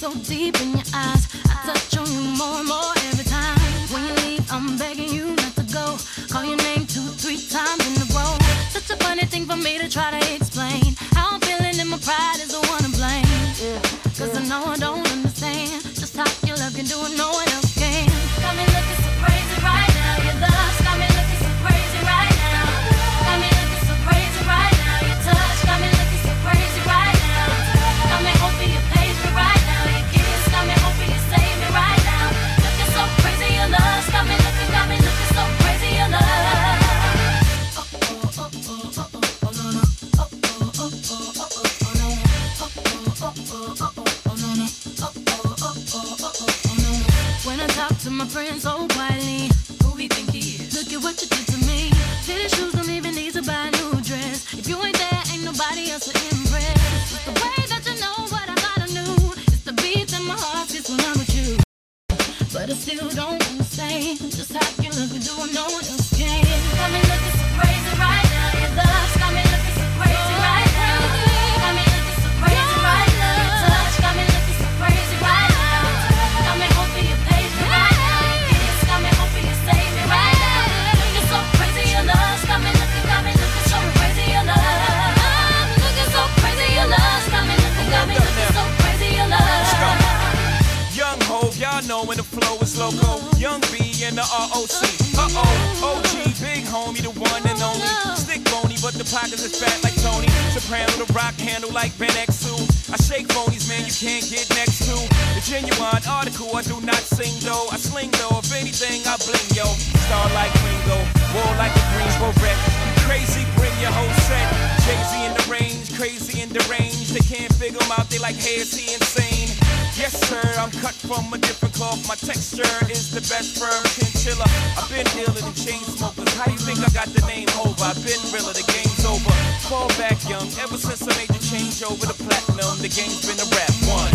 so deep in your eyes. When I talk to my friends oh, so quietly, who he think he is? Look at what you did to me. Fitted shoes don't even need to buy a new dress. If you ain't there, ain't nobody else to impress. The way that you know what I thought I knew. It's the beat that my heart gets when with you. But I still don't understand just how you look and do what no one else can. Got me looking Uh oh, OG, big homie, the one and only. Stick bony, but the pockets is fat like Tony. Soprano, the rock handle like Ben X2. I shake phonies, man, you can't get next to. The genuine article, I do not sing though. I sling though, if anything, I bling yo. Crazy and deranged. They can't figure him out, they like, hey, is he insane? Yes, sir, I'm cut from a different cloth. My texture is the best firm chinchilla. I've been dealer than chain smokers. How you think I got the name over? I've been realer, the game's over. Fall back young, ever since I made the change over to platinum, the game's been a rap one.